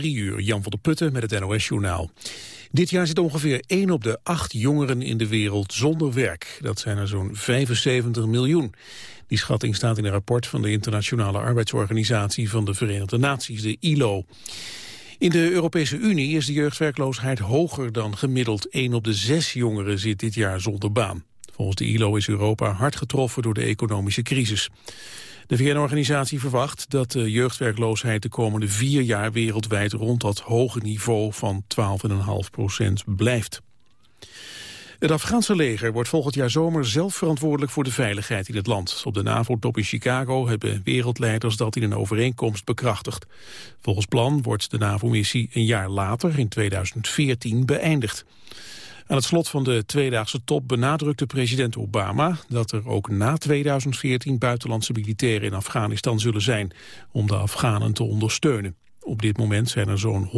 Drie uur, Jan van der Putten met het NOS-journaal. Dit jaar zit ongeveer 1 op de 8 jongeren in de wereld zonder werk. Dat zijn er zo'n 75 miljoen. Die schatting staat in een rapport van de Internationale Arbeidsorganisatie van de Verenigde Naties, de ILO. In de Europese Unie is de jeugdwerkloosheid hoger dan gemiddeld. 1 op de 6 jongeren zit dit jaar zonder baan. Volgens de ILO is Europa hard getroffen door de economische crisis. De VN-organisatie verwacht dat de jeugdwerkloosheid de komende vier jaar wereldwijd rond dat hoge niveau van 12,5 procent blijft. Het Afghaanse leger wordt volgend jaar zomer zelf verantwoordelijk voor de veiligheid in het land. Op de NAVO-top in Chicago hebben wereldleiders dat in een overeenkomst bekrachtigd. Volgens plan wordt de NAVO-missie een jaar later, in 2014, beëindigd. Aan het slot van de tweedaagse top benadrukte president Obama dat er ook na 2014 buitenlandse militairen in Afghanistan zullen zijn om de Afghanen te ondersteunen. Op dit moment zijn er zo'n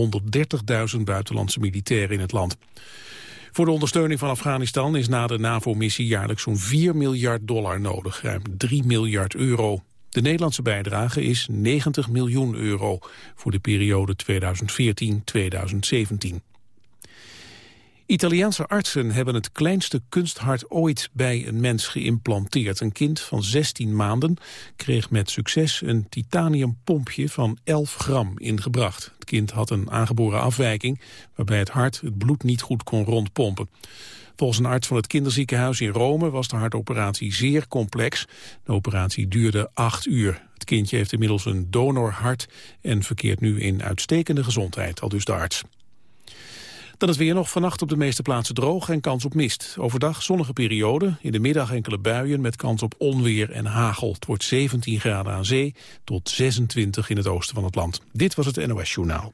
130.000 buitenlandse militairen in het land. Voor de ondersteuning van Afghanistan is na de NAVO-missie jaarlijks zo'n 4 miljard dollar nodig, ruim 3 miljard euro. De Nederlandse bijdrage is 90 miljoen euro voor de periode 2014-2017. Italiaanse artsen hebben het kleinste kunsthart ooit bij een mens geïmplanteerd. Een kind van 16 maanden kreeg met succes een titaniumpompje van 11 gram ingebracht. Het kind had een aangeboren afwijking waarbij het hart het bloed niet goed kon rondpompen. Volgens een arts van het kinderziekenhuis in Rome was de hartoperatie zeer complex. De operatie duurde acht uur. Het kindje heeft inmiddels een donorhart en verkeert nu in uitstekende gezondheid, al dus de arts. Dan is weer nog vannacht op de meeste plaatsen droog en kans op mist. Overdag zonnige periode, in de middag enkele buien met kans op onweer en hagel. Het wordt 17 graden aan zee tot 26 in het oosten van het land. Dit was het NOS Journaal.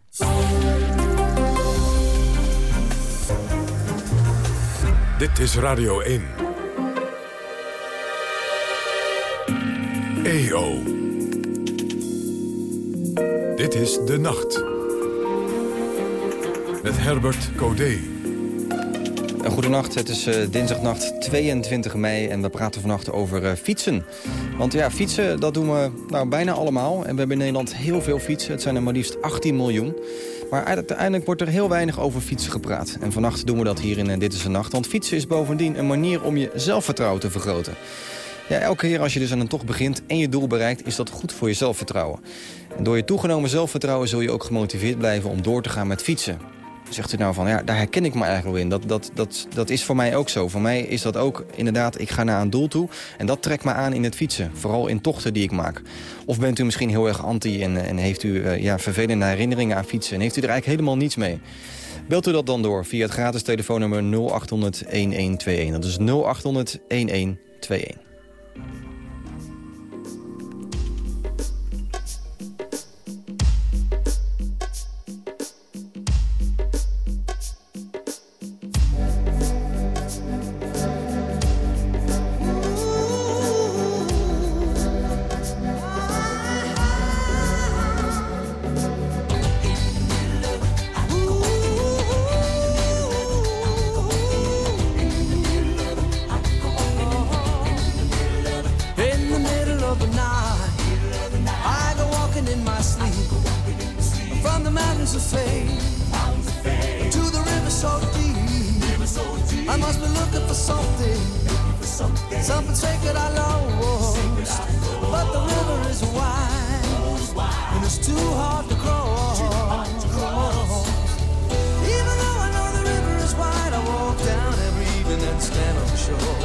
Dit is Radio 1. EO. Dit is De Nacht met Herbert Codé. Goedenacht, het is uh, dinsdagnacht 22 mei en we praten vannacht over uh, fietsen. Want ja, fietsen, dat doen we nou, bijna allemaal. En we hebben in Nederland heel veel fietsen. Het zijn er maar liefst 18 miljoen. Maar uiteindelijk wordt er heel weinig over fietsen gepraat. En vannacht doen we dat hier in uh, Dit is de Nacht. Want fietsen is bovendien een manier om je zelfvertrouwen te vergroten. Ja, elke keer als je dus aan een tocht begint en je doel bereikt... is dat goed voor je zelfvertrouwen. En door je toegenomen zelfvertrouwen zul je ook gemotiveerd blijven om door te gaan met fietsen. Zegt u nou van, ja, daar herken ik me eigenlijk wel in. Dat, dat, dat, dat is voor mij ook zo. Voor mij is dat ook inderdaad, ik ga naar een doel toe... en dat trekt me aan in het fietsen. Vooral in tochten die ik maak. Of bent u misschien heel erg anti en, en heeft u uh, ja, vervelende herinneringen aan fietsen... en heeft u er eigenlijk helemaal niets mee. Belt u dat dan door via het gratis telefoonnummer 0800-1121. Dat is 0800-1121. was a slave, to the river so, deep. I must be looking for something, something. sacred I lost. But the river is wide, and it's too. Hard to cross. Even though I know the river is wide, I walk down every evening and stand on the shore.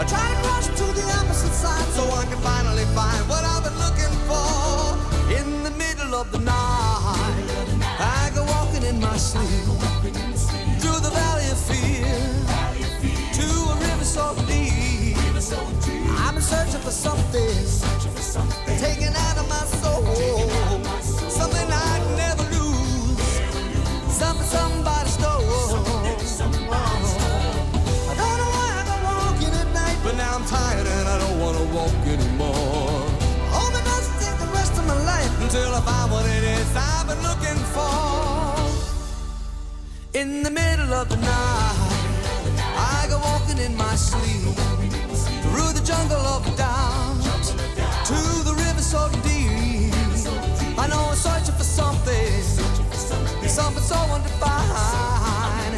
I try to cross to the opposite side so I can finally find what I've been looking for in the middle of the night in, my sleep. Through the valley of fear, to a river so deep. I'm in search of for something. taken out of my soul, something I'd never lose, something somebody stole. I don't know why I'm walking at night, but now I'm tired and I don't want to walk anymore. Hoping I can take the rest of my life until I find what it is I've been looking for. In the middle of the night, I go walking in my sleep through the jungle of doubt, to the river so deep. I know I'm searching for something, something so undefined.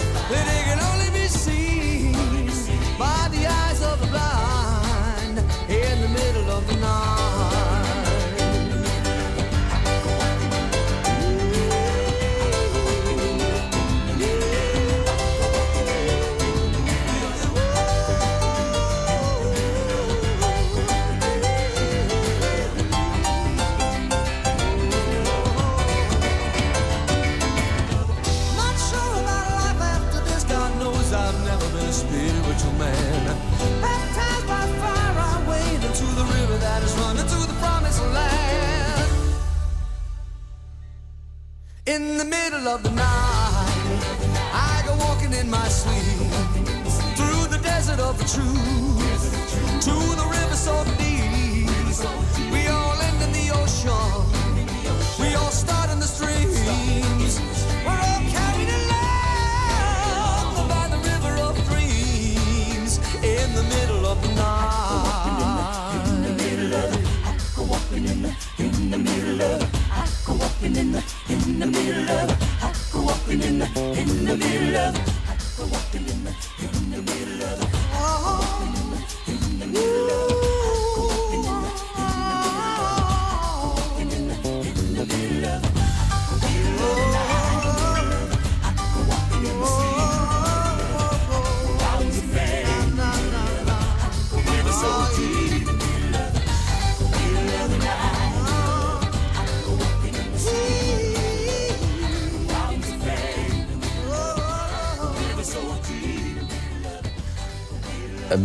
Truth to the river so deep. We all end in the ocean. We all start in the streams. We're all carried along by the river of dreams in the middle of the night. In the middle of the, I go in the, middle of the, in the, middle of in the, in the middle of the,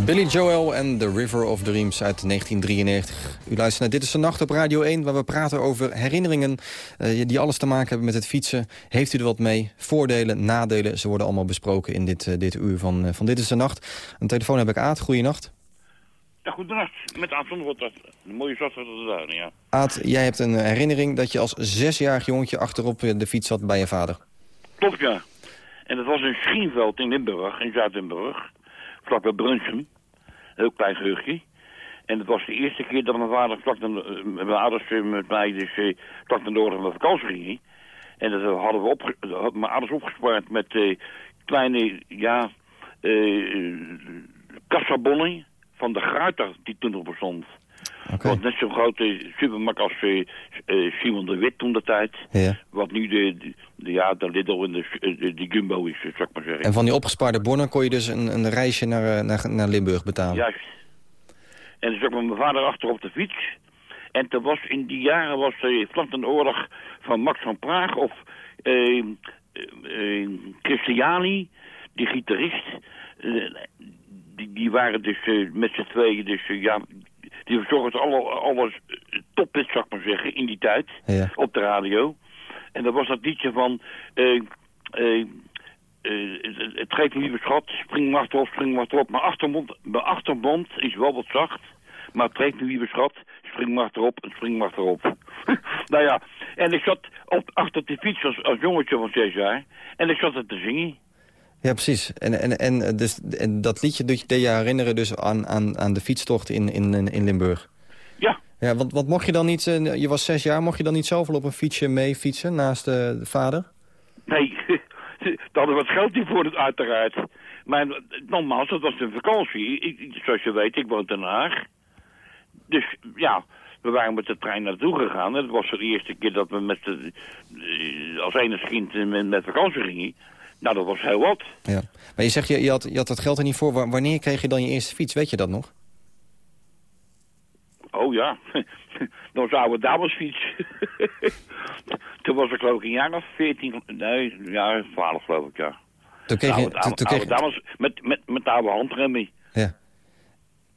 Billy Joel en The River of Dreams uit 1993. U luistert naar Dit is de Nacht op Radio 1... waar we praten over herinneringen uh, die alles te maken hebben met het fietsen. Heeft u er wat mee? Voordelen, nadelen, ze worden allemaal besproken in dit, uh, dit uur van, van Dit is de Nacht. Een telefoon heb ik Aad, goeienacht. Ja, goedenacht. Met Aad van Rotterdam. Een mooie uit de duinen, ja. Aad, jij hebt een herinnering dat je als zesjarig jongetje... achterop de fiets zat bij je vader. Klopt, ja. En dat was een Schienveld in Limburg, in Zuid-Limburg vlak bij Brunsum. Heel klein geheugje. En het was de eerste keer dat mijn vader vlak uh, mijn ouders uh, met mij dus uh, vlak dan door naar vakantie gingen. En dat hadden we op, mijn ouders opgespaard met kleine, ja, uh, kassabonnen van de Gruiter die toen nog bestond. Okay. Wat net zo'n grote supermarkt als uh, uh, Simon de Wit toen de tijd. Ja. Wat nu de, de, ja, de Lidl en de, de, de Jumbo is, zou ik maar zeggen. En van die opgespaarde bonnen kon je dus een, een reisje naar, naar, naar Limburg betalen? Juist. En toen zat ik met mijn vader achter op de fiets. En toen was in die jaren was uh, de oorlog van Max van Praag of uh, uh, Christiani, die gitarist. die, die waren dus met z'n tweeën dus ja, die verzorgde alle, alles tophit, zou ik maar zeggen, in die tijd. Ja. Op de radio. En dat was dat liedje van... Uh, uh, uh, het geeft lieve schat, spring maar achterop, spring maar achterop. Mijn achterbond, mijn is wel wat zacht. Maar het geeft lieve schat, spring maar achterop en spring maar achterop. nou ja, en ik zat op, achter de fiets als, als jongetje van zes jaar. En ik zat er te zingen. Ja, precies. En, en, en, dus, en dat liedje deed je herinneren dus aan, aan, aan de fietstocht in, in, in Limburg? Ja. Ja, want wat mocht je dan niet, je was zes jaar, mocht je dan niet zelf wel op een fietsje mee fietsen naast de, de vader? Nee, daar hadden het geld niet voor, uiteraard. Maar nogmaals, dat was een vakantie. Ik, zoals je weet, ik woon in Den Haag. Dus ja, we waren met de trein naartoe gegaan. En het was de eerste keer dat we met de, als enige kind met, met vakantie gingen. Nou, dat was heel wat. Ja. Maar je zegt, je, je, had, je had dat geld er niet voor. Wanneer kreeg je dan je eerste fiets? Weet je dat nog? Oh ja, dat was een oude damesfiets. toen was ik geloof ik een jaar of 14, nee, ja, 12 geloof ik, ja. Toen kreeg je... Oude, oude, oude dames met, met, met oude handremmen. Ja.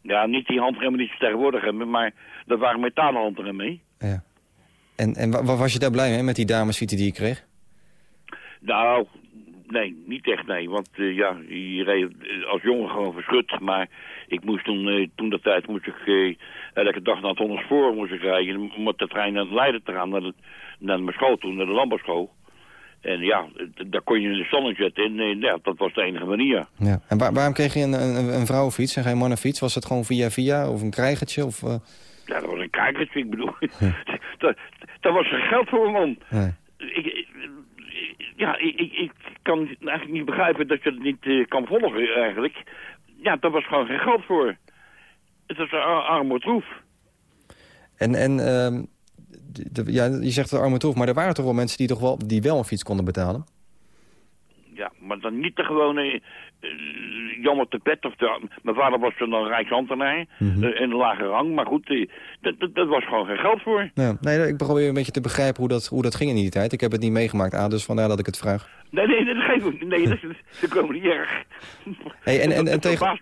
Ja, niet die handremmen die ze tegenwoordig hebben, maar dat waren metalen handremmen. Ja. En, en was je daar blij mee, met die damesfietsen die je kreeg? Nou, nee, niet echt nee. Want uh, ja, je reed als jongen gewoon verschut. Maar ik moest toen, uh, toen dat tijd moest ik uh, elke dag naar het Honderspoor moest ik rijden. Om met de trein naar Leiden te gaan, naar, de, naar mijn school toen, naar de landbouwschool. En ja, daar kon je in de zon zetten. En ja, dat was de enige manier. Ja. En waar, waarom kreeg je een, een, een vrouwenfiets en geen mannenfiets? Was het gewoon via via of een krijgertje? Of, Ja, dat was een krijgertje, ik bedoel. dat, dat was geen geld voor een man. Nee. Ik, ja, ik, ik, ik, kan eigenlijk niet begrijpen dat je het niet uh, kan volgen eigenlijk. Ja, daar was gewoon geen geld voor. Het was arme troef. En, en de, ja, je zegt het arme troef, maar er waren toch wel mensen die, toch wel, die wel een fiets konden betalen? Ja, maar dan niet de gewone jammer te pet. Of mijn vader was dan een rijksambtenaar mm -hmm. in een lage rang. Maar goed, uh, dat was gewoon geen geld voor. Ja, nee, ik probeer een beetje te begrijpen hoe dat, hoe dat ging in die tijd. Ik heb het niet meegemaakt, ah, dus vandaar dat ik het vraag. Nee, nee, dat geeft niet. Nee, dat, ze komen niet erg. Hey, en en, en tegen,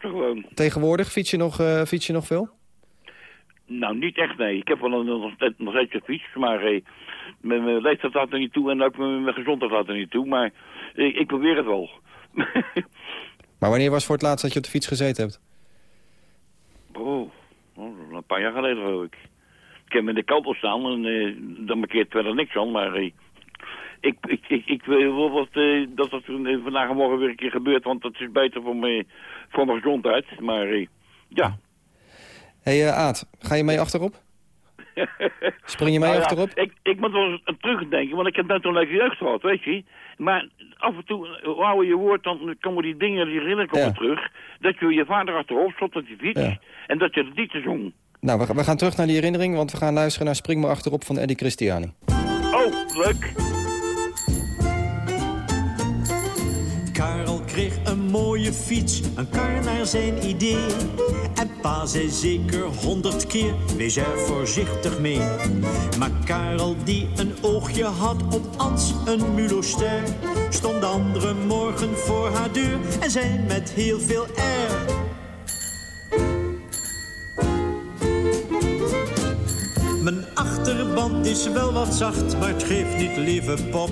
tegenwoordig fiets je, nog, fiets je nog veel? Nou, niet echt, nee. Ik heb wel nog, nog steeds een fiets, maar Mijn, mijn leeftijd gaat er niet toe en ook mijn, mijn gezondheid gaat er niet toe. Maar ik, ik probeer het wel. Maar wanneer was voor het laatst dat je op de fiets gezeten hebt? oh, een paar jaar geleden geloof ik. Ik heb me in de kant op staan en eh, dan markeert verder niks aan. Maar eh, ik, ik, ik, ik wil wel wat, eh, dat dat vandaag en morgen weer een keer gebeurt. Want dat is beter voor mijn, voor mijn gezondheid. Maar ja. Hey, Aad, ga je mee achterop? Spring je mee Nou ja, achterop? Ik, ik moet wel eens aan terugdenken, want ik heb net een leuke jeugd gehad, weet je. Maar af en toe, ouder je wordt, dan komen die dingen, die herinneringen komen Ja. terug. Dat je je vader achterop stond op die fiets Ja. en dat je het liedje zong. Nou, we, we gaan terug naar die herinnering, want we gaan luisteren naar Spring maar achterop van Eddie Christiani. Oh, leuk. Mooie fiets, een kar naar zijn idee. En pa zei zeker honderd keer, wees er voorzichtig mee. Maar Karel die een oogje had op Ans, een muloster... stond de andere morgen voor haar deur en zei met heel veel air... Mijn achterband is wel wat zacht, maar het geeft niet, lieve pop.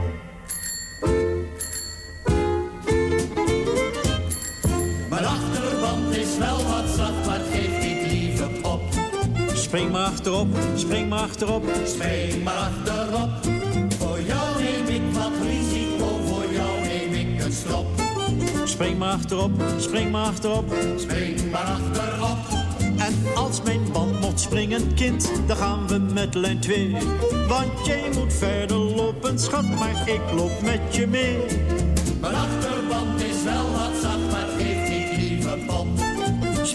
Achterop, spring maar achterop, spring maar achterop. Voor jou neem ik wat risico, voor jou neem ik een stop. Spring maar achterop, spring maar achterop, spring maar achterop. En als mijn band mocht springen, kind, dan gaan we met lijn 2. Want jij moet verder lopen, schat, maar ik loop met je mee.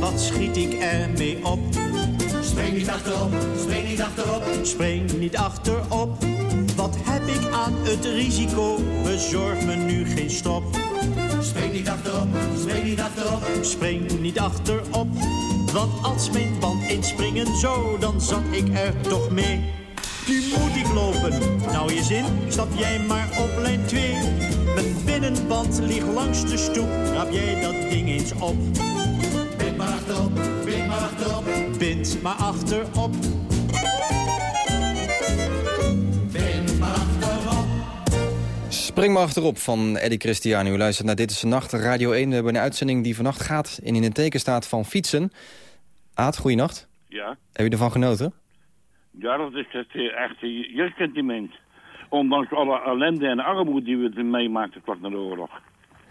Wat schiet ik ermee op? Spring niet achterop, spring niet achterop, spring niet achterop. Wat heb ik aan het risico? Bezorg me nu geen stop. Spring niet achterop, spring niet achterop, spring niet achterop. Want als mijn band inspringen zou, dan zat ik er toch mee. Nu moet ik lopen. Nou je zin, stap jij maar op lijn 2. Mijn binnenband ligt langs de stoep. Rap jij dat ding eens op. Maar achterop, bind maar achterop. Bind maar achterop. Bind maar achterop. Spring maar achterop van Eddie Christiani. U luistert naar Dit is de Nacht, Radio 1. We hebben een uitzending die vannacht gaat en in het teken staat van fietsen. Aad, goeienacht. Ja. Heb je ervan genoten? Ja, dat is het eh, echte jeugdsentiment. Ondanks alle ellende en armoede die we meemaakten vlak na de oorlog.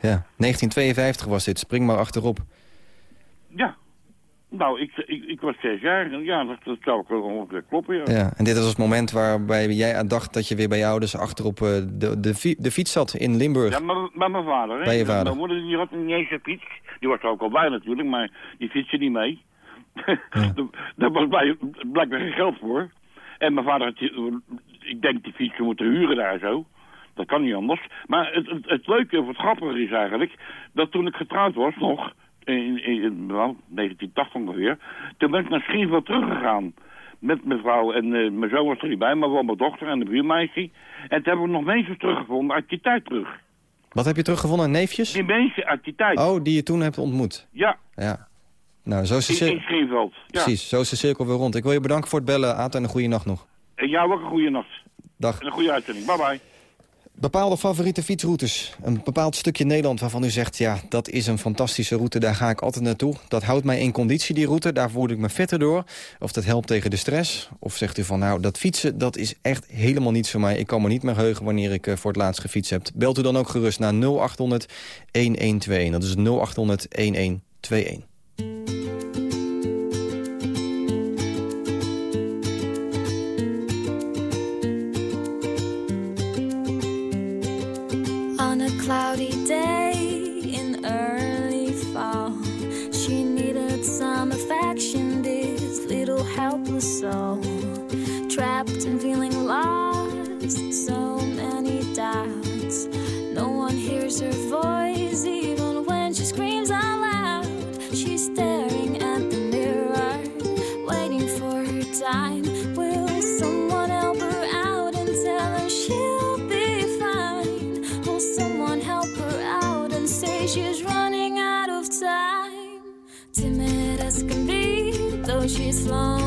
Ja. 1952 was dit, spring maar achterop. Ja. Nou, ik, ik, ik was zes jaar en ja, dat, dat zou ik wel ongeveer kloppen, ja. Ja. En dit was het moment waarbij jij aan dacht dat je weer bij je ouders achterop eh, de, de, de fiets zat in Limburg. Ja, maar bij mijn vader. Hè? Bij je vader. Mijn moeder die had niet eens een fiets. Die was er ook al bij natuurlijk, maar die fietste niet mee. Daar was bij, blijkbaar geen geld voor. En mijn vader had, die- ik denk die fietsen moeten huren daar zo. Dat kan niet anders. Maar het, het, het leuke of het grappige is eigenlijk... dat toen ik getrouwd was nog... in, in, in nou, 1980 ongeveer... toen ben ik naar Schienveld teruggegaan. Met mijn vrouw en eh, mijn zoon was er niet bij, maar wel mijn dochter en de buurmeisje. En toen hebben we nog mensen teruggevonden uit die tijd terug. Wat heb je teruggevonden? Neefjes? Die mensen uit die tijd. Oh, die je toen hebt ontmoet. Ja, Ja. Nou, zo is de in, in cirkel... Schreenveld. Ja. Precies, zo is de cirkel weer rond. Ik wil je bedanken voor het bellen, Aad, en een goede nacht nog. En jou ook een goede nacht. Dag. En een goede uitzending. Bye bye. Bepaalde favoriete fietsroutes. Een bepaald stukje Nederland waarvan u zegt... ja, dat is een fantastische route, daar ga ik altijd naartoe. Dat houdt mij in conditie, die route. Daar voel ik me vetter door. Of dat helpt tegen de stress. Of zegt u van, nou, dat fietsen, dat is echt helemaal niets voor mij. Ik kan me niet meer heugen wanneer ik eh, voor het laatst gefietst heb. Belt u dan ook gerust naar 0800 1121. Dat is 0800 day in early fall, she needed some affection, this little helpless soul. Trapped and feeling lost, so many doubts. No one hears her voice, even long.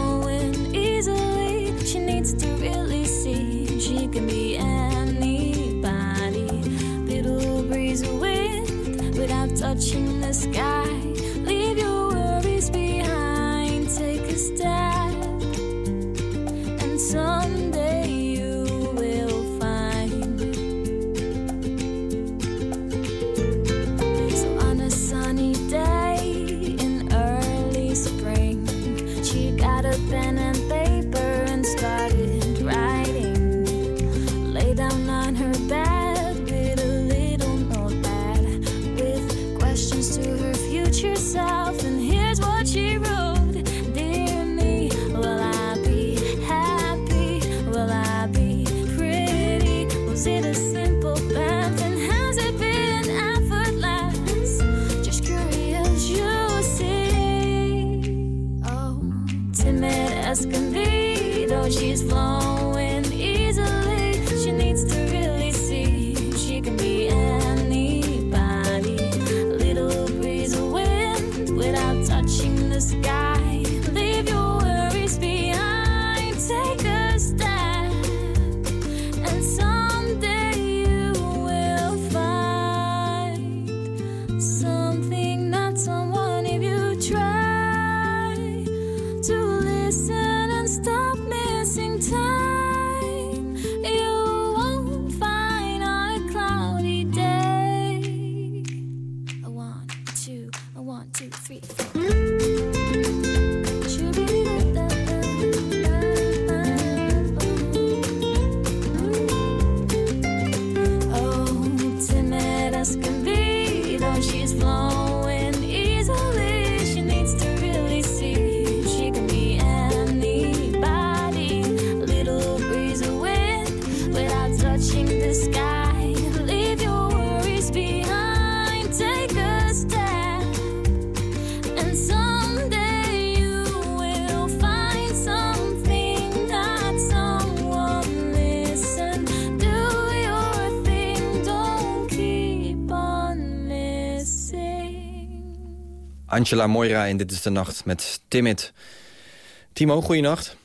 Angela Moira in Dit is de Nacht met Timid. Timo, goeienacht.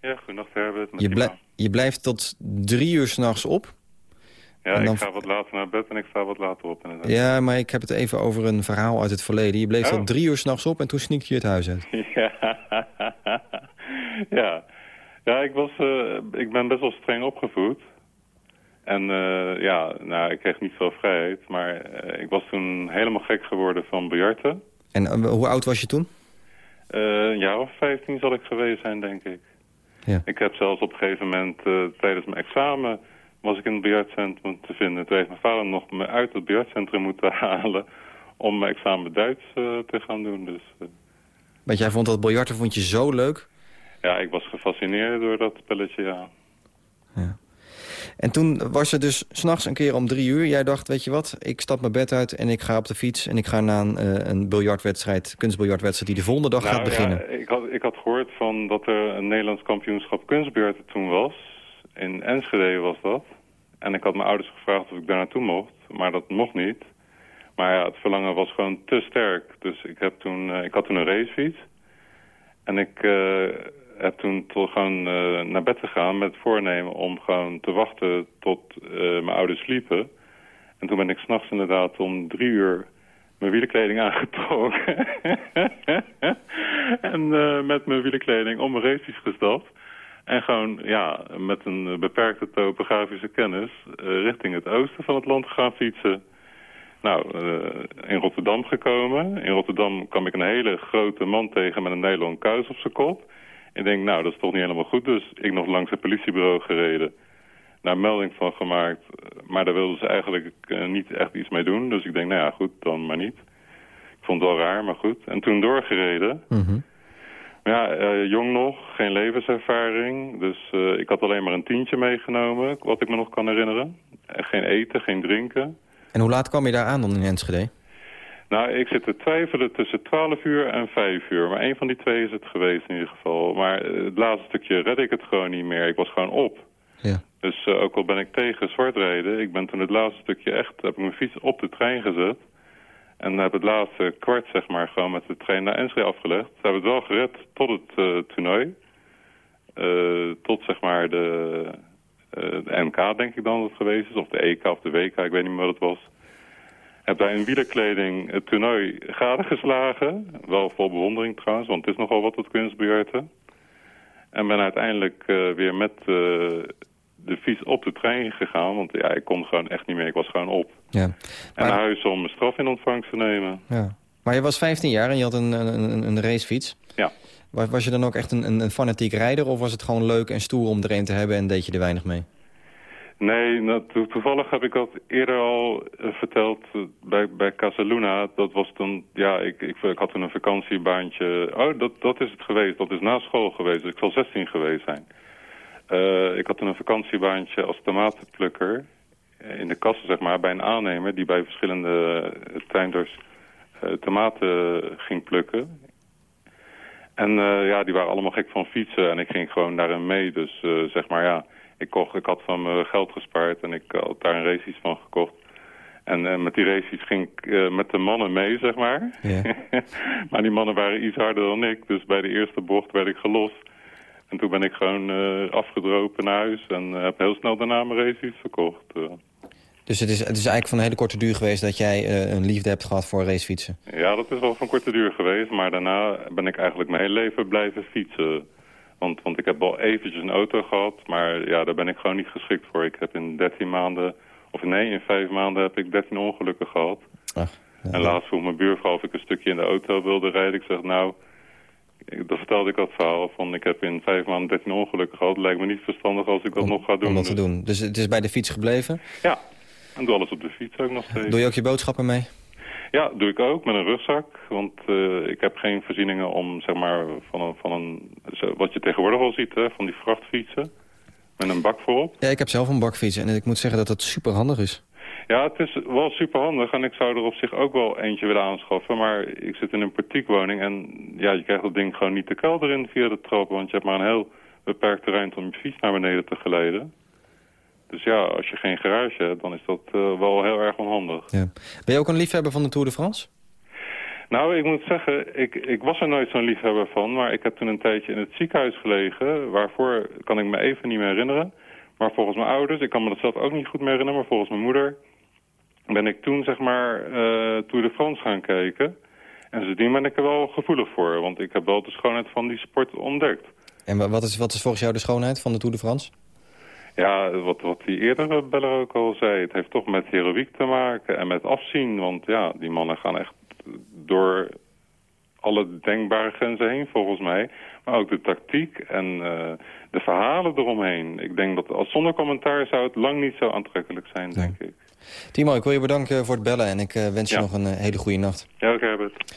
Ja, goedenacht Herbert. Je, blij- je blijft tot drie uur s'nachts op. Ja, en dan- ik ga wat later naar bed en ik sta wat later op inderdaad. Ja, maar ik heb het even over een verhaal uit het verleden. Je bleef Oh. tot drie uur s'nachts op en toen sneakte je het huis uit. Ja, ja. ja ik, was, eh, ik ben best wel streng opgevoed. En eh, ja, nou, ik kreeg niet veel vrijheid. Maar eh, ik was toen helemaal gek geworden van biljarten. En eh, hoe oud was je toen? Eh, een jaar of 15 zal ik geweest zijn, denk ik. Ja. Ik heb zelfs op een gegeven moment eh, tijdens mijn examen was ik in het biljartcentrum te vinden. Toen heeft mijn vader nog me uit het biljartcentrum moeten halen om mijn examen Duits eh, te gaan doen. Dus eh, Want jij vond dat biljarten vond je zo leuk. ja, ik was gefascineerd door dat spelletje, ja. En toen was het dus s'nachts een keer om drie uur. Jij dacht, weet je wat, ik stap mijn bed uit en ik ga op de fiets... en ik ga naar een, eh, een biljartwedstrijd, kunstbiljartwedstrijd... die de volgende dag gaat Nou, beginnen. Ja, ik, had, ik had gehoord van dat er een Nederlands kampioenschap kunstbeurten toen was. In Enschede was dat. En ik had mijn ouders gevraagd of ik daar naartoe mocht. Maar dat mocht niet. Maar ja, het verlangen was gewoon te sterk. Dus ik, heb toen, eh, ik had toen een racefiets. En ik eh, heb toen toch gewoon eh, naar bed gegaan met voornemen om gewoon te wachten tot eh, mijn ouders sliepen. En toen ben ik s'nachts inderdaad om drie uur mijn wielerkleding aangetrokken. en eh, met mijn wielerkleding om mijn racefiets gestapt. En gewoon, ja, met een beperkte topografische kennis... richting het oosten van het land gaan fietsen. Nou, in Rotterdam gekomen. In Rotterdam kwam ik een hele grote man tegen met een nylon kuis op zijn kop. Ik denk, nou, dat is toch niet helemaal goed. Dus ik nog langs het politiebureau gereden. Daar melding van gemaakt. Maar daar wilden ze eigenlijk eh, niet echt iets mee doen. Dus ik denk, nou ja, goed, dan maar niet. Ik vond het wel raar, maar goed. En toen doorgereden. Mhm. Ja, eh, jong nog, geen levenservaring. Dus eh, ik had alleen maar een tientje meegenomen, wat ik me nog kan herinneren. En geen eten, geen drinken. En hoe laat kwam je daar aan dan in Enschede? Nou, ik zit te twijfelen tussen 12 uur en 5 uur. Maar één van die twee is het geweest in ieder geval. Maar eh, het laatste stukje red ik het gewoon niet meer. Ik was gewoon op. Ja. Dus eh, ook al ben ik tegen zwartrijden... ik ben toen het laatste stukje echt... heb ik mijn fiets op de trein gezet. En heb het laatste kwart, zeg maar, gewoon met de trein naar Enschede afgelegd. Ze hebben het wel gered tot het eh, toernooi. Tot, zeg maar, de, de NK, denk ik dan dat het geweest is. Of de EK of de WK, ik weet niet meer wat het was. Heb daar in wielerkleding het toernooi gadegeslagen. Wel vol bewondering trouwens, want het is nogal wat het kunstbeurten. En ben uiteindelijk eh, weer met eh, de fiets op de trein gegaan. Want ja, ik kon gewoon echt niet meer. Ik was gewoon op. Ja. En naar huis om mijn straf in ontvangst te nemen. ja. Maar je was 15 jaar en je had een, een, een- een racefiets. Ja. Was, was je dan ook echt een, een, een fanatiek rijder... of was het gewoon leuk en stoer om er een te hebben en deed je er weinig mee? Nee, nou, to- toevallig heb ik dat eerder al eh, verteld eh, bij, bij Casaluna. Dat was toen, ja, ik, ik, ik had toen een vakantiebaantje. Oh, dat, dat is het geweest. Dat is na school geweest. Ik zal 16 geweest zijn. Eh, ik had toen een vakantiebaantje als tomatenplukker. In de kassen, zeg maar, bij een aannemer die bij verschillende tuinders tomaten ging plukken. En ja, die waren allemaal gek van fietsen en ik ging gewoon daarin mee. Dus zeg maar, ja, ik, kocht, ik had van mijn geld gespaard en ik had daar een racefiets van gekocht. En eh, met die racefiets ging ik eh, met de mannen mee, zeg maar. Ja. maar die mannen waren iets harder dan ik, dus bij de eerste bocht werd ik gelost. En toen ben ik gewoon eh, afgedropen naar huis en heb heel snel daarna mijn racefiets verkocht. Dus het is, het is eigenlijk van een hele korte duur geweest... dat jij een liefde hebt gehad voor racefietsen. Ja, dat is wel van korte duur geweest. Maar daarna ben ik eigenlijk mijn hele leven blijven fietsen. Want, want ik heb wel eventjes een auto gehad. Maar ja, daar ben ik gewoon niet geschikt voor. Ik heb in 13 maanden... Of nee, in 5 maanden heb ik 13 ongelukken gehad. Ach, ja. En laatst vroeg mijn buurvrouw of ik een stukje in de auto wilde rijden. Ik zeg, nou... ik- Dan vertelde ik dat verhaal van ik heb in 5 maanden 13 ongelukken gehad. Lijkt me niet verstandig als ik dat Om- nog ga doen. Om dat te doen. Dus het is bij de fiets gebleven. Ja, en doe alles op de fiets ook nog steeds. Doe je ook je boodschappen mee? Ja, doe ik ook met een rugzak. Want eh, ik heb geen voorzieningen om, zeg maar, van een, van een wat je tegenwoordig al ziet, hè, van die vrachtfietsen. Met een bak voorop. Ja, ik heb zelf een bakfiets en ik moet zeggen dat dat super handig is. Ja, het is wel super handig en ik zou er op zich ook wel eentje willen aanschaffen. Maar ik zit in een portiekwoning en ja, je krijgt dat ding gewoon niet de kelder in via de trap. Want je hebt maar een heel beperkte ruimte om je fiets naar beneden te geleiden. Dus ja, als je geen garage hebt, dan is dat eh, wel heel erg onhandig. Ja. Ben je ook een liefhebber van de Tour de France? Nou, ik moet zeggen, ik, ik was er nooit zo'n liefhebber van. Maar ik heb toen een tijdje in het ziekenhuis gelegen. Waarvoor kan ik me even niet meer herinneren. Maar volgens mijn ouders, ik kan me dat zelf ook niet goed meer herinneren. Maar volgens mijn moeder ben ik toen, zeg maar, eh Tour de France gaan kijken. En sindsdien ben ik er wel gevoelig voor. Want ik heb wel de schoonheid van die sport ontdekt. En wa- wat is, wat is volgens jou de schoonheid van de Tour de France? Ja, wat, wat die eerdere beller ook al zei. Het heeft toch met heroïek te maken en met afzien. Want ja, die mannen gaan echt door alle denkbare grenzen heen volgens mij. Maar ook de tactiek en eh, de verhalen eromheen. Ik denk dat als zonder commentaar zou het lang niet zo aantrekkelijk zijn, denk ik. Timo, ik wil je bedanken voor het bellen en ik eh, wens je nog een eh, hele goede nacht. Ja, oké, Herbert.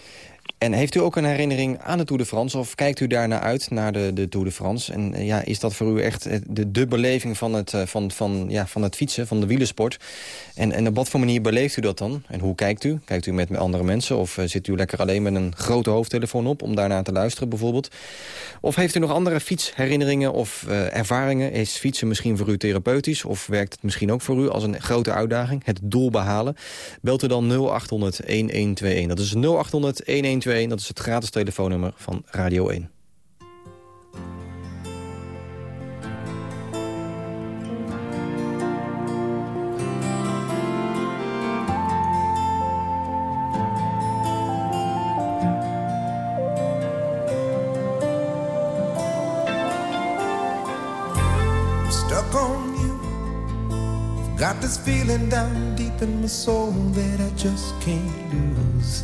En heeft u ook een herinnering aan de Tour de France? Of kijkt u daarnaar uit, naar de, de Tour de France? En eh, ja, is dat voor u echt eh, de, de beleving van het, eh, van, van, ja, van het fietsen, van de wielersport? En, en op wat voor manier beleeft u dat dan? En hoe kijkt u? Kijkt u met andere mensen? Of zit u lekker alleen met een grote hoofdtelefoon op... om daarnaar te luisteren bijvoorbeeld? Of heeft u nog andere fietsherinneringen of ervaringen? Is fietsen misschien voor u therapeutisch? Of werkt het misschien ook voor u als een grote uitdaging? Het doel behalen? Belt u dan 0800-1121. Dat is 0800-1121. Dat is het gratis telefoonnummer van Radio 1. I'm stuck on you. Got this feeling down deep in my soul that I just can't lose.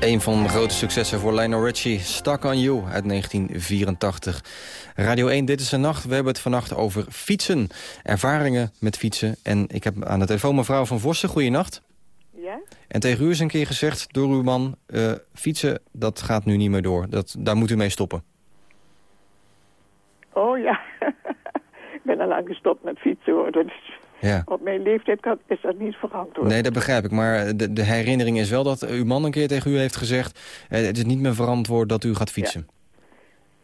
Een van de grote successen voor Lionel Richie, Stuck on You uit 1984. Radio 1, dit is de nacht. We hebben het vannacht over fietsen, ervaringen met fietsen. En ik heb aan de telefoon mevrouw van Vossen, goeienacht. Ja? En tegen u is een keer gezegd door uw man... eh, fietsen, dat gaat nu niet meer door. Dat, daar moet u mee stoppen. Oh ja. ik ben al lang gestopt met fietsen hoor. Dat is, Ja. Op mijn leeftijd kan, is dat niet verantwoord. Nee, dat begrijp ik. Maar de, de herinnering is wel dat uw man een keer tegen u heeft gezegd... eh, het is niet meer verantwoord dat u gaat fietsen.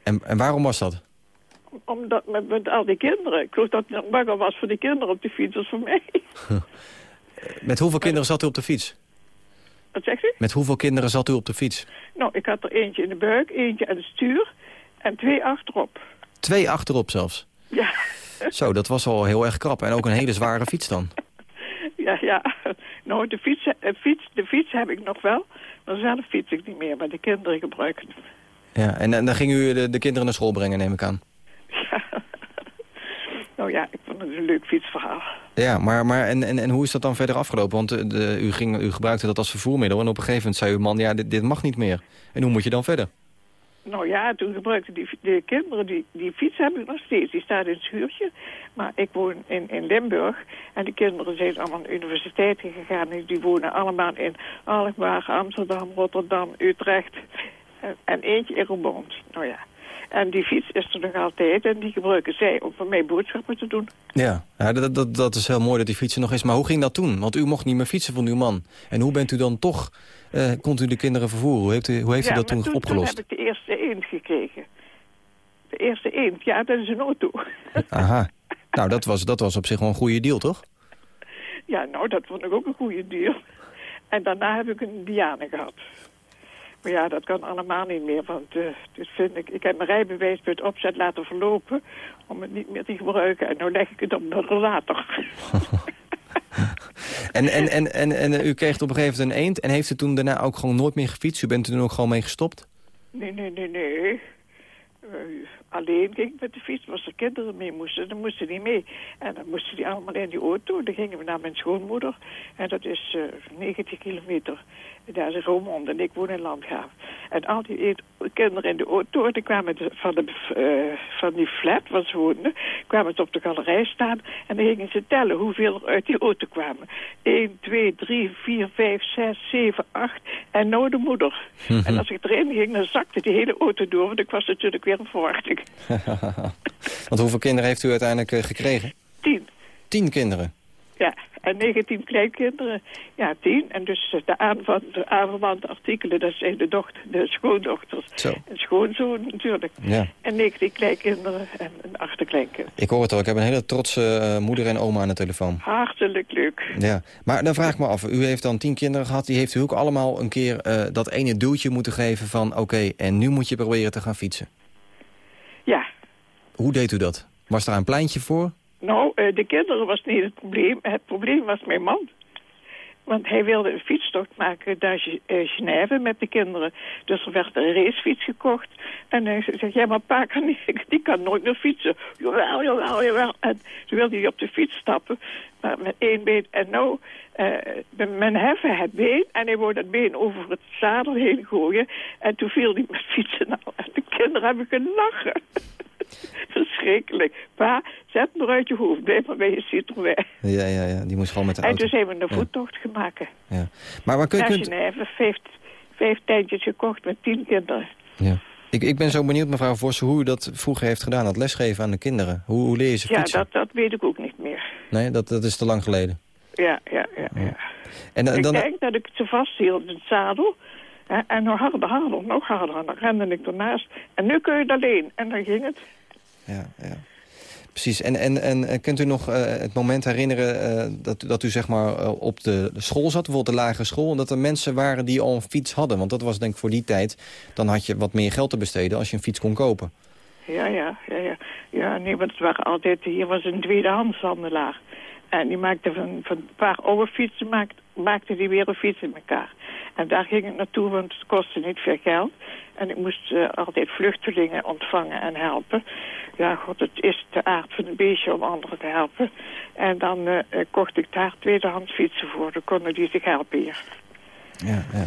En, en waarom was dat? Omdat met, met al die kinderen. Ik geloof dat het nog banger was voor die kinderen op de fiets als voor mij. Met hoeveel kinderen zat u op de fiets? Wat zegt u? Met hoeveel kinderen zat u op de fiets? Nou, ik had er eentje in de buik, eentje aan het stuur en twee achterop. Twee achterop zelfs. Ja, Zo, dat was al heel erg krap. En ook een hele zware fiets dan. ja, ja. Nou, de fiets, eh, fiets, de fiets heb ik nog wel. Maar zelf fiets ik niet meer, maar de kinderen gebruiken hem. Ja, en, en dan ging u de, de kinderen naar school brengen, neem ik aan. Nou ja, ik vond het een leuk fietsverhaal. Ja, maar, maar en, en, en hoe is dat dan verder afgelopen? Want de, de- u, ging, u gebruikte dat als vervoermiddel en op een gegeven moment zei uw man... ja, dit, dit mag niet meer. En hoe moet je dan verder? Nou ja, toen gebruikten die, de kinderen, die, die fiets heb ik nog steeds. Die staat in het schuurtje. Maar ik woon in, in Limburg. En de kinderen zijn allemaal naar de gegaan. En die wonen allemaal in Alkmaar, Amsterdam, Rotterdam, Utrecht. En, en eentje in Roermond. Nou ja. En die fiets is er nog altijd. En die gebruiken zij om voor mij boodschappen te doen. Ja, ja dat, dat, dat is heel mooi dat die fiets er nog is. Maar hoe ging dat toen? Want u mocht niet meer fietsen van uw man. En hoe bent u dan toch, eh kon u de kinderen vervoeren? Hoe heeft u, hoe heeft ja, u dat toen, toen, opgelost? Toen heb ik de eerste eend gekregen. De eerste eend, ja, dat is een auto. Aha. Nou, dat was, dat was op zich wel een goede deal, toch? Ja, nou, dat vond ik ook een goede deal. En daarna heb ik een Diane gehad. Maar ja, dat kan allemaal niet meer, want dit vind ik... Ik heb mijn rijbewijs bij het opzet laten verlopen om het niet meer te gebruiken. En nu leg ik het op de rollator. En, en, en, en, en u kreeg op een gegeven moment een eend... en heeft u toen daarna ook gewoon nooit meer gefietst? U bent er toen ook gewoon mee gestopt? Nee, nee, nee, nee. Eh, alleen ging ik met de fiets, als er kinderen mee moesten, dan moesten die mee. En dan moesten die allemaal in die auto. Dan gingen we naar mijn schoonmoeder. En dat is eh 90 kilometer. Daar is in Roermond en ik woon in Landgraaf. En al die e- kinderen in de auto, die kwamen van, de, eh, van die flat waar ze woonden, kwamen ze op de galerij staan. En dan gingen ze tellen hoeveel er uit die auto kwamen. 1, 2, 3, 4, 5, 6, 7, 8. En nou de moeder. En als ik erin ging, dan zakte die hele auto door. Want ik was natuurlijk weer een verwachting. Want hoeveel kinderen heeft u uiteindelijk eh, gekregen? Tien. Tien kinderen. Ja, en 19 kleinkinderen. Ja, tien. En dus de, aanvan, de aanverwante artikelen, dat zijn de, dochter, de schoondochters. Zo. En schoonzoon natuurlijk. Ja. En 19 kleinkinderen en een achterkleinkind. Ik hoor het al, ik heb een hele trotse eh, moeder en oma aan de telefoon. Hartelijk leuk. Ja, maar dan vraag ik me af, u heeft dan tien kinderen gehad... die heeft u ook allemaal een keer eh, dat ene duwtje moeten geven van... oké, en nu moet je proberen te gaan fietsen. Ja. Hoe deed u dat? Was daar een pleintje voor? Nou, eh, de kinderen was niet het probleem. Het probleem was mijn man. Want hij wilde een fietstocht maken naar eh, Genève met de kinderen. Dus er werd een racefiets gekocht. En hij zei, ja, maar pa kan niet, die kan nooit meer fietsen. Jawel, jawel, jawel. En toen wilde hij op de fiets stappen, maar met één been. En nou, eh, men heffen het been en hij wou dat been over het zadel heen gooien. En toen viel hij met fietsen al. En de kinderen hebben gelachen. Verschrikkelijk. Pa, zet hem er uit je hoofd. Blijf maar bij je Citroën. Ja, ja, ja, die moest gewoon met de En toen zijn we een Ja. voettocht gemaakt. Ja. Maar, maar kun, Naar kunt, Genève, vijf, vijf tijdjes gekocht met tien kinderen. ja. ik, ik ben zo benieuwd, mevrouw Vossen, hoe u dat vroeger heeft gedaan. Dat lesgeven aan de kinderen. Hoe, hoe leer je ze Ja, fietsen? dat, dat weet ik ook niet meer. Nee, dat, dat is te lang geleden. Ja, ja, ja. ja. En, en ik dan, denk dat ik ze vasthield in het zadel. En nog harder, harder, nog harder. En dan rende ik ernaast. En nu kun je het alleen. En dan ging het. Ja, ja. Precies. En, en, en kunt u nog eh, het moment herinneren eh, dat, dat u zeg maar, eh, op de school zat, bijvoorbeeld de lagere school... en dat er mensen waren die al een fiets hadden? Want dat was denk ik voor die tijd... dan had je wat meer geld te besteden als je een fiets kon kopen. Ja, ja, ja, ja. Ja, nee, want het waren altijd... Hier was een tweedehandshandelaar. En die maakte van, van een paar oude fietsen... Maakte, maakte die weer een fiets in elkaar. En daar ging ik naartoe, want het kostte niet veel geld. En ik moest eh, altijd vluchtelingen ontvangen en helpen. Ja, god, het is de aard van een beestje om anderen te helpen. En dan eh, eh, kocht ik daar tweedehands fietsen voor. Dan konden die zich helpen hier. Ja, ja.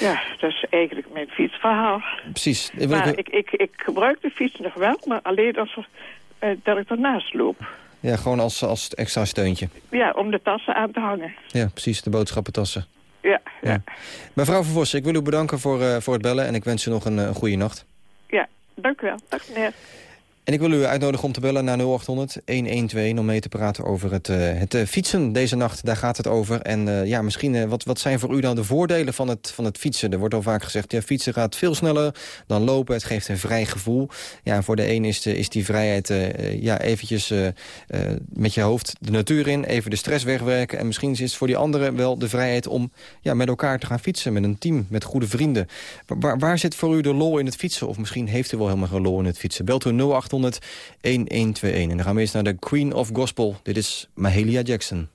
Ja, dat is eigenlijk mijn fietsverhaal. Precies. Maar ik, ik, ik gebruik de fiets nog wel, maar alleen als er, dat ik ernaast loop. Ja, gewoon als, als extra steuntje. Ja, om de tassen aan te hangen. Ja, precies, de boodschappentassen. Ja, Ja. Mevrouw Van Vossen, ik wil u bedanken voor, eh, voor het bellen... en ik wens u nog een, eh, een goede nacht. ja, dank u wel. Dag meneer. En ik wil u uitnodigen om te bellen naar 0800-112 om mee te praten over het, eh, het eh, fietsen deze nacht. Daar gaat het over. En eh, ja, misschien, wat, wat zijn voor u dan de voordelen van het, van het fietsen? Er wordt al vaak gezegd, ja, fietsen gaat veel sneller dan lopen. Het geeft een vrij gevoel. Ja, voor de een is, is die vrijheid ja, eventjes met je hoofd de natuur in. Even de stress wegwerken. En misschien is het voor die andere wel de vrijheid om ja, met elkaar te gaan fietsen. Met een team, met goede vrienden. Waar, waar zit voor u de lol in het fietsen? Of misschien heeft u wel helemaal geen lol in het fietsen. Belt u 0800 1121. En dan gaan we eens naar de Queen of Gospel. Dit is Mahalia Jackson.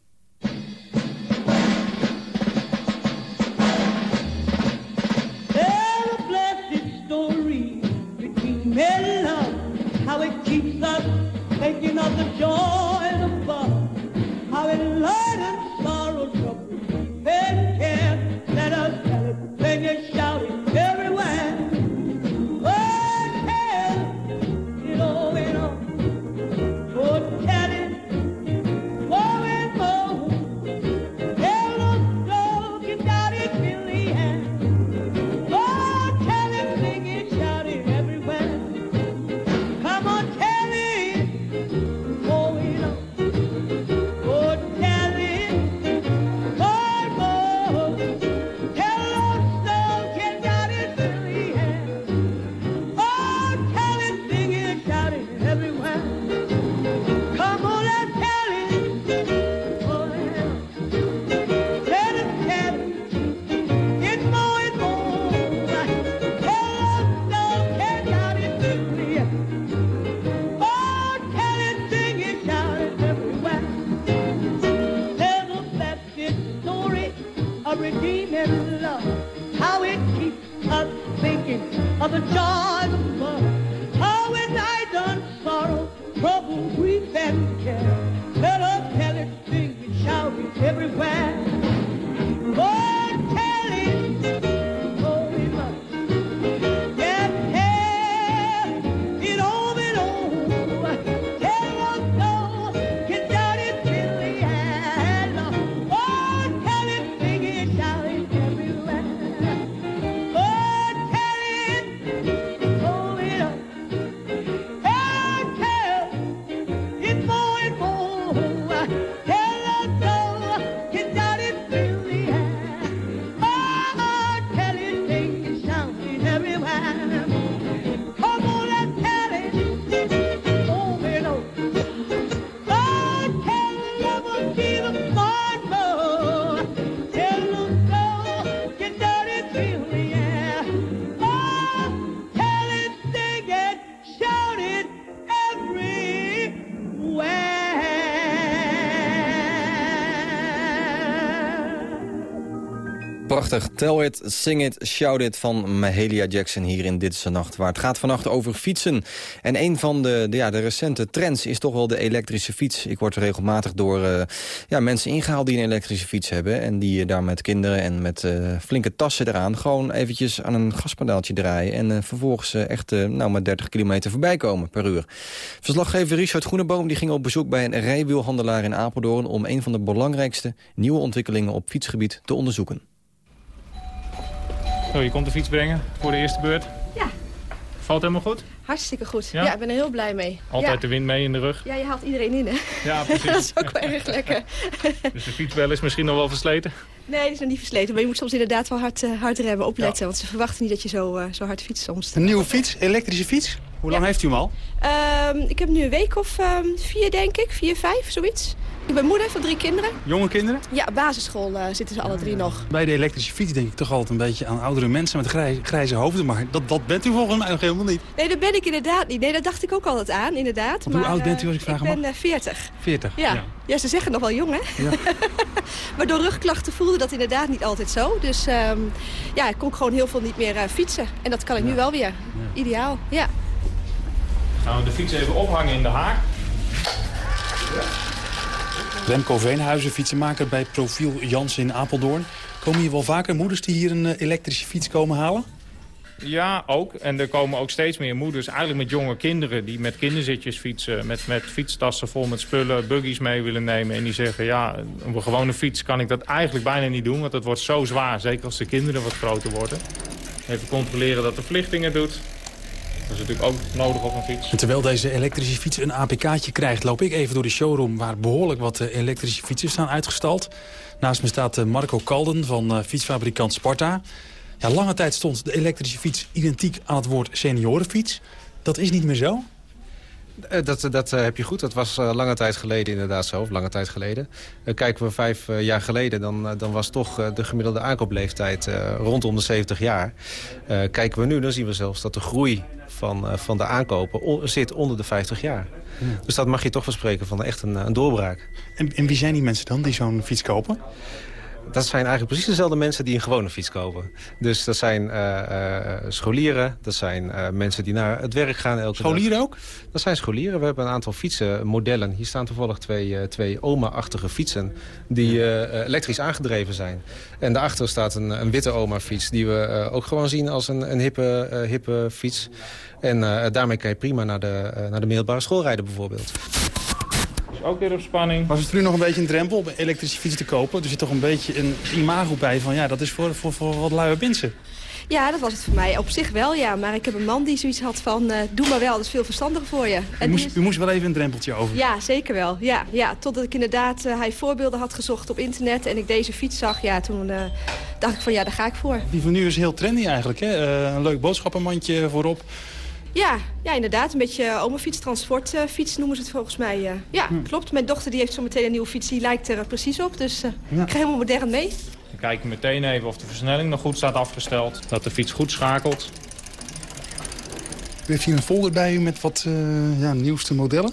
Tell it, sing it, shout it van Mahalia Jackson hier in Dit is Nacht. Waar het gaat vannacht over fietsen. En een van de, ja, de recente trends is toch wel de elektrische fiets. Ik word regelmatig door eh, ja, mensen ingehaald die een elektrische fiets hebben. En die eh, daar met kinderen en met eh, flinke tassen eraan... gewoon eventjes aan een gaspedaaltje draaien. En vervolgens echt nou, met 30 kilometer voorbij komen per uur. Verslaggever Richard Groeneboom die ging op bezoek bij een rijwielhandelaar in Apeldoorn... om een van de belangrijkste nieuwe ontwikkelingen op fietsgebied te onderzoeken. Zo, je komt de fiets brengen voor de eerste beurt. Ja. Valt helemaal goed? Hartstikke goed. Ja? Ja, ik ben er heel blij mee. Altijd ja. de wind mee in de rug. Ja, je haalt iedereen in, hè? Ja, precies. dat is ook wel erg lekker. Dus de fietsbel is misschien nog wel versleten. Nee, die is nog niet versleten. Maar je moet soms inderdaad wel hard, uh, hard remmen, opletten. Want ze verwachten niet dat je zo, uh, zo hard fietst soms. Een nieuwe fiets, elektrische fiets. Hoe lang heeft u hem al? Um, ik heb nu een week of um, vier, denk ik. Vier, vijf, zoiets. Ik ben moeder van drie kinderen. Jonge kinderen? Ja, basisschool uh, zitten ze alle drie nog. Bij de elektrische fiets denk ik toch altijd een beetje aan oudere mensen met grijze, grijze hoofden. Maar dat, dat bent u volgens mij nog helemaal niet. Nee, dat ben ik inderdaad niet. Nee, dat dacht ik ook altijd aan, inderdaad. Want maar, hoe oud bent u als ik vragen Ik ben 40. 40? Ja. ja. ja. ze zeggen nog wel jong, hè? Ja. maar door rugklachten voelde dat inderdaad niet altijd zo. Dus um, ja, ik kon gewoon heel veel niet meer uh, fietsen. En dat kan ik ja. nu wel weer. Ideaal, ja. Gaan we de fiets even ophangen in de haak. Remco Veenhuizen, fietsenmaker bij Profiel Jansen in Apeldoorn. Komen hier wel vaker moeders die hier een elektrische fiets komen halen? Ja, ook. En er komen ook steeds meer moeders, eigenlijk met jonge kinderen... die met kinderzitjes fietsen, met, met fietstassen vol met spullen, buggies mee willen nemen. En die zeggen, ja, op een gewone fiets kan ik dat eigenlijk bijna niet doen... want dat wordt zo zwaar, zeker als de kinderen wat groter worden. Even controleren dat de verlichting het doet. Dat is natuurlijk ook nodig op een fiets. Terwijl deze elektrische fiets een APK'tje krijgt... loop ik even door de showroom waar behoorlijk wat elektrische fietsen staan uitgestald. Naast me staat Marco Kalden van fietsfabrikant Sparta. Ja, lange tijd stond de elektrische fiets identiek aan het woord seniorenfiets. Dat is niet meer zo? Dat, dat uh, heb je goed. Dat was uh, lange tijd geleden inderdaad zo. Of lange tijd geleden. Kijken we vijf jaar geleden, dan, dan was toch de gemiddelde aankoopleeftijd rondom de 70 jaar. kijken we nu, dan zien we zelfs dat de groei van, van de aankopen zit onder de 50 jaar. Ja. Dus dat mag je toch wel spreken van echt een, een doorbraak. En, en wie zijn die mensen dan die zo'n fiets kopen? Dat zijn eigenlijk precies dezelfde mensen die een gewone fiets kopen. Dus dat zijn uh, uh, scholieren, dat zijn uh, mensen die naar het werk gaan elke scholieren dag. ook? Dat zijn scholieren. We hebben een aantal fietsenmodellen. Hier staan toevallig twee, twee oma-achtige fietsen die elektrisch aangedreven zijn. En daarachter staat een, een witte oma-fiets die we ook gewoon zien als een, een hippe, hippe fiets. En daarmee kan je prima naar de, naar de middelbare school rijden bijvoorbeeld ook weer op spanning. Was het nu nog een beetje een drempel om een elektrische fiets te kopen? Er zit toch een beetje een imago bij van ja, dat is voor, voor, voor wat luie mensen. Ja, dat was het voor mij op zich wel, ja. Maar ik heb een man die zoiets had van, uh, doe maar wel, dat is veel verstandiger voor je. En u, moest, is... u moest wel even een drempeltje over. Ja, zeker wel. Ja, ja, totdat ik inderdaad, uh, hij voorbeelden had gezocht op internet en ik deze fiets zag, ja, toen uh, dacht ik van ja, daar ga ik voor. Die van nu is heel trendy eigenlijk, hè? een leuk boodschappenmandje voorop. Ja, ja, inderdaad. Een beetje uh, omafiets, transportfiets noemen ze het volgens mij. eh. ja, Hm. klopt. Mijn dochter die heeft zo meteen een nieuwe fiets. Die lijkt er eh, precies op. Dus eh, Ja. ik ga helemaal modern mee. We kijken meteen even of de versnelling nog goed staat afgesteld. Dat de fiets goed schakelt. U heeft hier een folder bij u met wat eh, ja, nieuwste modellen.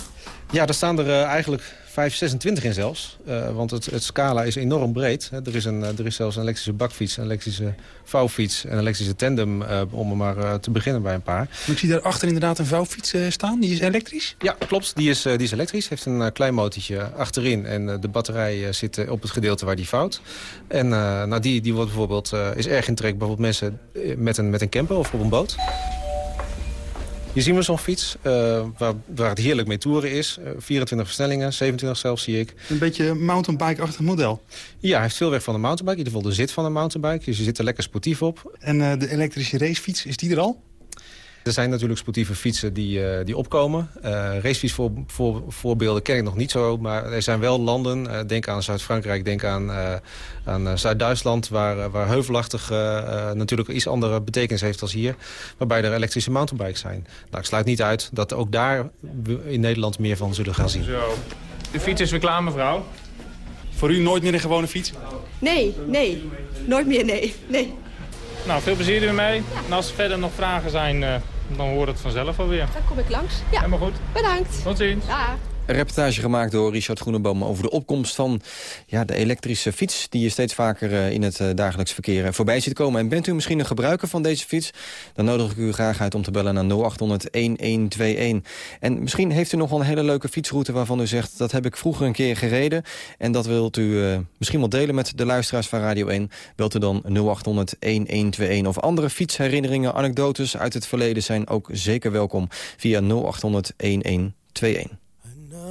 Ja, daar staan er eh, eigenlijk 526 in zelfs. Eh, want het, het scala is enorm breed. Hè. Er, is een, eh, er is zelfs een elektrische bakfiets, een elektrische vouwfiets... en een elektrische tandem, eh, om maar te beginnen bij een paar. Maar ik zie daarachter inderdaad een vouwfiets staan. Die is elektrisch. Ja, klopt. Die is, die is elektrisch. Heeft een klein motortje achterin. En de batterij zit op het gedeelte waar die vouwt. En nou, die, die wordt bijvoorbeeld, is erg in trek bijvoorbeeld mensen met een, met een camper of op een boot. Hier zien we zo'n fiets eh, waar, waar het heerlijk mee toeren is. Eh, 24 versnellingen, 27 zelfs zie ik. Een beetje mountainbike-achtig model. Ja, hij heeft veel weg van de mountainbike. In ieder geval de zit van een mountainbike. Dus je zit er lekker sportief op. En eh, de elektrische racefiets, is die er al? Er zijn natuurlijk sportieve fietsen die, eh, die opkomen. Eh racefiets voor, voor, voorbeelden ken ik nog niet zo. Maar er zijn wel landen, eh, denk aan Zuid-Frankrijk, denk aan, eh, aan Zuid-Duitsland... Waar, waar heuvelachtig natuurlijk iets andere betekenis heeft als hier. Waarbij er elektrische mountainbikes zijn. Nou, ik sluit niet uit dat ook daar we in Nederland meer van zullen gaan zien. Zo. De fiets is weer klaar, mevrouw. Voor u nooit meer een gewone fiets? Nee, nee. Nooit meer, nee. nee. Nou, veel plezier ermee. En als er verder nog vragen zijn, eh, dan hoort het vanzelf alweer. Dan kom ik langs. Ja. Helemaal goed. Bedankt. Tot ziens. Ja. Een reportage gemaakt door Richard Groeneboom over de opkomst van ja, de elektrische fiets... die je steeds vaker eh, in het eh, dagelijks verkeer eh, voorbij ziet komen. En bent u misschien een gebruiker van deze fiets? Dan nodig ik u graag uit om te bellen naar 0800-1121. En misschien heeft u nog wel een hele leuke fietsroute waarvan u zegt... dat heb ik vroeger een keer gereden. En dat wilt u misschien wel delen met de luisteraars van Radio 1. Belt u dan 0800-1121. Of andere fietsherinneringen, anekdotes uit het verleden... zijn ook zeker welkom via 0800-1121.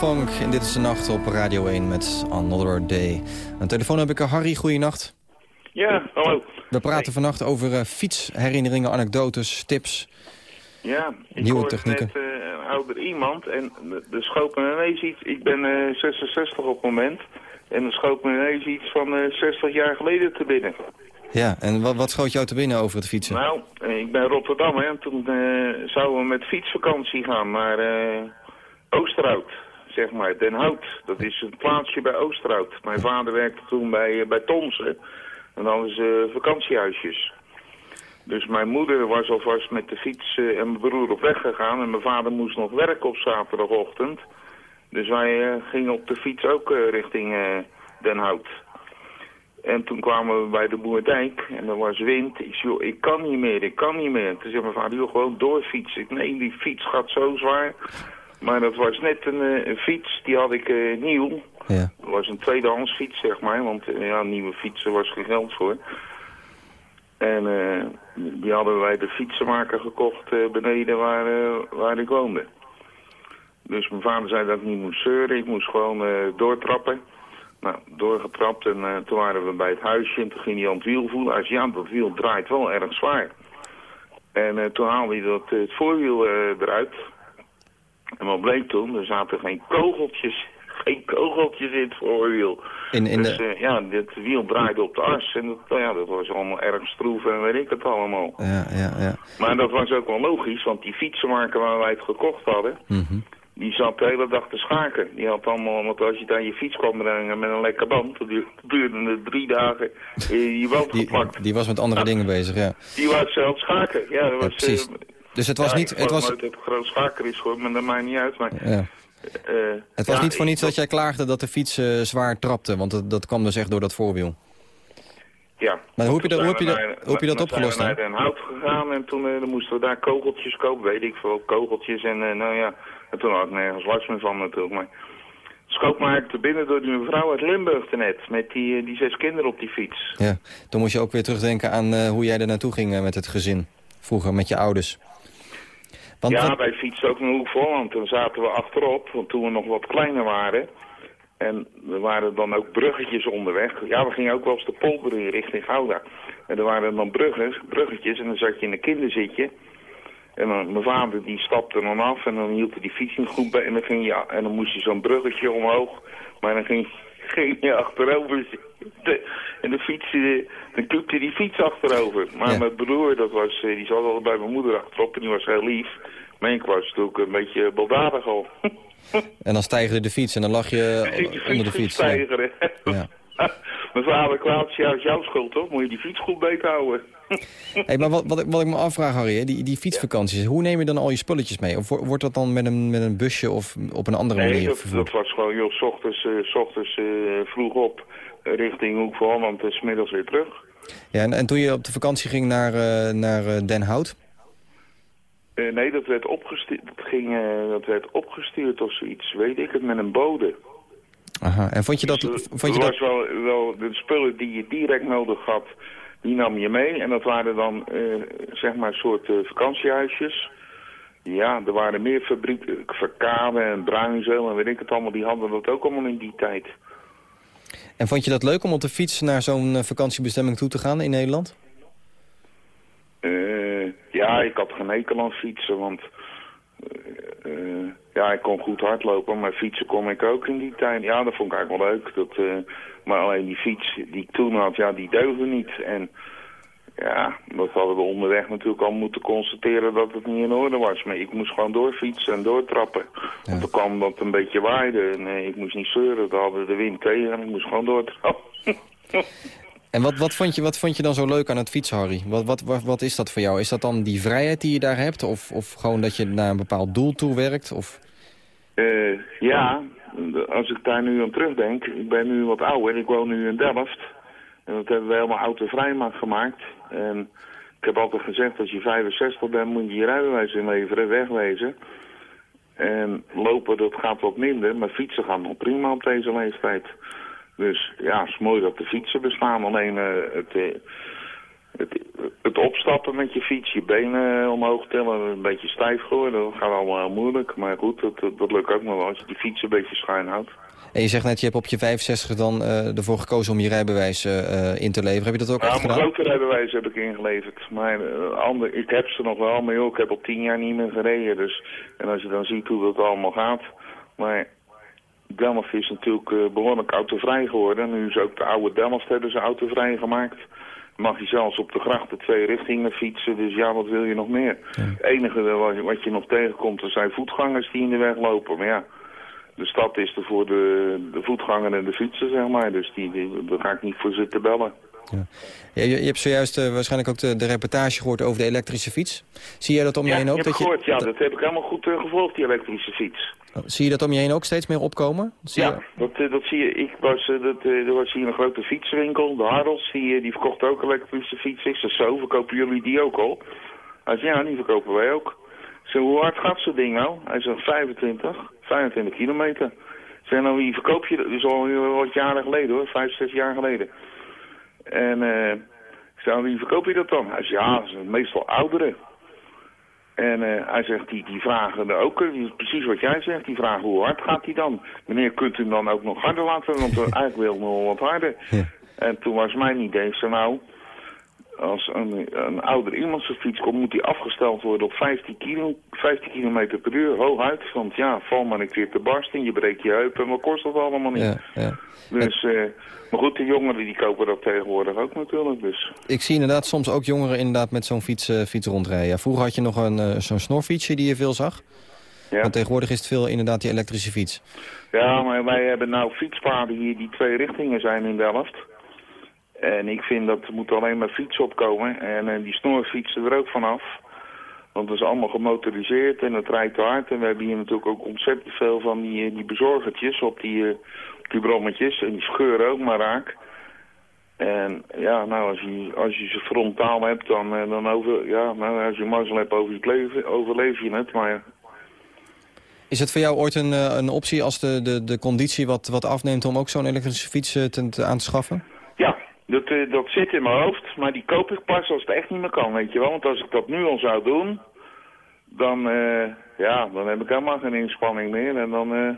LaFonk in Dit is de Nacht op Radio 1 met Another Day. Aan de telefoon heb ik er Harry, goeienacht. Ja, hallo. We praten vannacht over eh, fietsherinneringen, anekdotes, tips. Ja, ik Nieuwe technieken. net eh, een ouder iemand en de- er schoot me ineens iets. Ik ben eh, 66 op het moment. En er schoot me ineens iets van eh, 60 jaar geleden te binnen. Ja, en wat, wat schoot jou te binnen over het fietsen? Nou, eh, ik ben Rotterdam hè, en toen eh, zouden we met fietsvakantie gaan naar eh, Oosterhout. Zeg maar, Den Hout. Dat is een plaatsje bij Oosterhout. Mijn vader werkte toen bij, eh, bij Tomsen. En dan is eh, vakantiehuisjes. Dus mijn moeder was alvast met de fiets eh, en mijn broer op weg gegaan. En mijn vader moest nog werken op zaterdagochtend. Dus wij gingen op de fiets ook richting Den Hout. En toen kwamen we bij de Boerdijk en er was wind. Ik zei, ik kan niet meer, ik kan niet meer. Toen zei mijn vader, gewoon doorfietsen. Ik, nee, die fiets gaat zo zwaar. Maar dat was net een, eh, een fiets, die had ik eh, nieuw. Ja. Dat was een tweedehands fiets, zeg maar. Want eh, ja, nieuwe fietsen was geen geld voor. En die hadden wij de fietsenmaker gekocht beneden waar, eh, waar ik woonde. Dus mijn vader zei dat ik niet moest zeuren. Ik moest gewoon doortrappen. Nou, doorgetrapt en toen waren we bij het huisje en toen ging hij aan het wiel voelen. Hij zei, ja, dat wiel draait wel erg zwaar. En toen haalde hij dat, het voorwiel eruit. En wat bleek toen? Er zaten geen kogeltjes, geen kogeltjes in het voorwiel. In, in dus de... eh, ja, dit wiel draaide op de as en dat, nou ja, dat was allemaal erg stroef en weet ik het allemaal. Ja, ja, ja. Maar dat was ook wel logisch, want die fietsenmaker waar wij het gekocht hadden, Mhm. die zat de hele dag te schaken. Die had allemaal, want als je daar je fiets kwam brengen met een lekker band, dat duurde- het drie dagen in je band geplakt. Die was met andere dingen bezig, ja. Die was zelf schaken. Ja, dat was, precies. eh, Dus het was ja, niet- Ik het was ik groot schaker is maar dat maakt niet uit. Maar, ja. eh, Het was ja, niet voor niets dat jij klaagde dat de fiets eh, zwaar trapte, want dat, dat kwam dus echt door dat voorwiel. Ja. Maar hoe heb je dat- hoe heb je Toen dat- zijn we hoe heb je dat naar- opgelost zijn we dan? naar Den Hout gegaan en toen, eh, moesten we daar kogeltjes kopen, weet ik veel, kogeltjes. En nou ja, en toen had ik nergens last meer van natuurlijk. Maar het schoot me eigenlijk te binnen door die mevrouw uit Limburg net met die, die zes kinderen op die fiets. Ja, toen moest je ook weer terugdenken aan hoe jij er naartoe ging met het gezin. Vroeger met je ouders. Want, ja, wat- wij fietsten ook naar Hoek van Holland. Toen zaten we achterop, want toen we nog wat kleiner waren. En er waren dan ook bruggetjes onderweg. Ja, we gingen ook wel eens de polder in richting Gouda. En er waren dan bruggen, bruggetjes en dan zat je in een kinderzitje. En dan, mijn vader die stapte dan af en dan hield hij die fiets niet goed bij. En dan, ging je, en dan moest je zo'n bruggetje omhoog. Maar dan ging, ging je achterover zitten. En de fiets, eh, dan klupte die fiets achterover. Maar mijn broer, dat was, eh, die zat al bij mijn moeder achterop en die was heel lief. Maar ik was natuurlijk een beetje baldadig al. En dan stijgde de fiets en dan lag je onder de fiets. Ja. Vader kwaad, ja, is jouw schuld toch? Moet je die fiets goed beet houden. Hey, maar wat, wat, ik- wat ik me afvraag, Harry, die, die fietsvakanties, hoe neem je dan al je spulletjes mee? Of wo- wordt dat dan met een, met een busje of op een andere Nee, manier dat, vervoerd? dat was gewoon, joh, s ochtends, eh, s ochtends eh, vroeg op eh, richting Hoek van Holland en 's middags weer terug. Ja, en, en toen je op de vakantie ging naar, naar Den Hout? Nee, dat werd, opgestuurd, dat, ging, dat werd opgestuurd of zoiets, weet ik het, met een bode. Aha, en vond je dat... Dus, vond je dat was wel, wel de spullen die je direct nodig had, die nam je mee. En dat waren dan, eh, zeg maar, soort eh, vakantiehuisjes. Ja, er waren meer fabrieken, Verkade en Bruinzeel en weet ik het allemaal, die hadden dat ook allemaal in die tijd. En vond je dat leuk om op de fiets naar zo'n eh, vakantiebestemming toe te gaan in Nederland? Ja, ik had geen hekel aan fietsen, want eh, eh, ja, ik kon goed hardlopen, maar fietsen kon ik ook in die tijd. Ja, dat vond ik eigenlijk wel leuk. Dat, eh, maar alleen die fiets die ik toen had, ja, die deugde niet. En ja, dat hadden we onderweg natuurlijk al moeten constateren dat het niet in orde was. Maar ik moest gewoon doorfietsen en doortrappen. Want dan kwam dat een beetje waaide en ik moest niet zeuren. Dan hadden we de wind tegen en ik moest gewoon doortrappen. En wat, wat, vond je, wat vond je dan zo leuk aan het fietsen, Harry? Wat, wat, wat, is dat voor jou? Is dat dan die vrijheid die je daar hebt? Of, of gewoon dat je naar een bepaald doel toe werkt? Of... Eh, ja, als ik daar nu aan terugdenk, ik ben nu wat ouder, ik woon nu in Delft. En dat hebben we helemaal autovrij gemaakt. En Ik heb altijd gezegd, als je 65 bent, moet je je rijbewijs inleveren, wegwezen. En lopen, dat gaat wat minder, maar fietsen gaan nog prima op deze leeftijd. Dus ja, het is mooi dat de fietsen bestaan. Alleen eh, het, eh, het, het opstappen met je fiets, je benen omhoog tillen, een beetje stijf geworden, dat gaat allemaal heel moeilijk. Maar goed, dat, dat, lukt ook nog wel als je die fiets een beetje schuin houdt. En je zegt net, je hebt op je 65 dan eh, ervoor gekozen om je rijbewijs eh, eh, in te leveren. Heb je dat ook Ja, echt mijn gedaan? grote rijbewijs heb ik ingeleverd. Maar eh, ander, ik heb ze nog wel, maar joh, ik heb al tien jaar niet meer gereden. Dus, en als je dan ziet hoe dat allemaal gaat. Maar Delft is natuurlijk eh, behoorlijk autovrij geworden. Nu is ook de oude Delft hebben ze autovrij gemaakt. Mag je zelfs op de grachten twee richtingen fietsen. Dus ja, wat wil je nog meer? Het enige wat je, wat je nog tegenkomt, er zijn voetgangers die in de weg lopen. Maar ja, de stad is er voor de, de voetganger en de fietser, zeg maar. Dus die, die, daar ga ik niet voor zitten bellen. Ja, je, je hebt zojuist eh, waarschijnlijk ook de, de reportage gehoord over de elektrische fiets. Zie jij dat om je ja, heen ook? je hebt dat gehoord, ja, dat heb ik helemaal goed eh, gevolgd, die elektrische fiets. Zie je dat om je heen ook steeds meer opkomen? Zie ja, dat, eh, dat zie je. Ik was, eh, dat, eh, er was hier een grote fietswinkel, de Harels, die, die verkocht ook elektrische fietsen. Ik zei, zo, verkopen jullie die ook al? Hij zei, ja, die verkopen wij ook. Zei, hoe hard gaat zo'n ding nou? Hij zei, 25, 25 kilometer. Zei, nou, wie verkoop je dat? Dat is al wat jaren geleden hoor, vijf, zes jaar geleden. En ik zei, wie verkoop je dat dan? Hij zei, ja, zijn meestal ouderen. En eh, hij zegt, die, die vragen er ook, eh, precies wat jij zegt, die vragen hoe hard gaat die dan? Meneer, kunt u hem dan ook nog harder laten? Want eh, eigenlijk wil ik nog wat harder. En toen was mijn idee, zei, nou, als een, een ouder iemand zijn fiets komt, moet die afgesteld worden op 15, kilo, 15 kilometer per uur, hooguit. Want ja, val maar een keer te barsten, je breekt je heup en wat kost dat allemaal niet? Ja, ja. Dus, eh, maar goed, de jongeren die kopen dat tegenwoordig ook natuurlijk, dus... Ik zie inderdaad soms ook jongeren inderdaad met zo'n fiets, eh, fiets rondrijden. Ja, vroeger had je nog een eh, zo'n snorfietsje die je veel zag. Ja. Maar tegenwoordig is het veel inderdaad die elektrische fiets. Ja, maar wij hebben nou fietspaden hier die twee richtingen zijn in Delft. En ik vind dat moet alleen maar fiets opkomen. En eh, die snorfietsen er ook vanaf. Want dat is allemaal gemotoriseerd en het rijdt hard. En we hebben hier natuurlijk ook ontzettend veel van die, eh, die bezorgertjes op die, eh, die brommetjes. En die scheuren ook maar raak. En ja, nou, als je, als je ze frontaal hebt, dan, dan over, ja, nou, als je mazzel hebt over overleef je het. Maar Is het voor jou ooit een, een optie als de, de, de conditie wat, wat afneemt om ook zo'n elektrische fiets te, te- aan te schaffen? Eh, dat zit in mijn hoofd, maar die koop ik pas als het echt niet meer kan, weet je wel. Want als ik dat nu al zou doen, dan, eh, ja, dan heb ik helemaal geen inspanning meer. En dan, eh,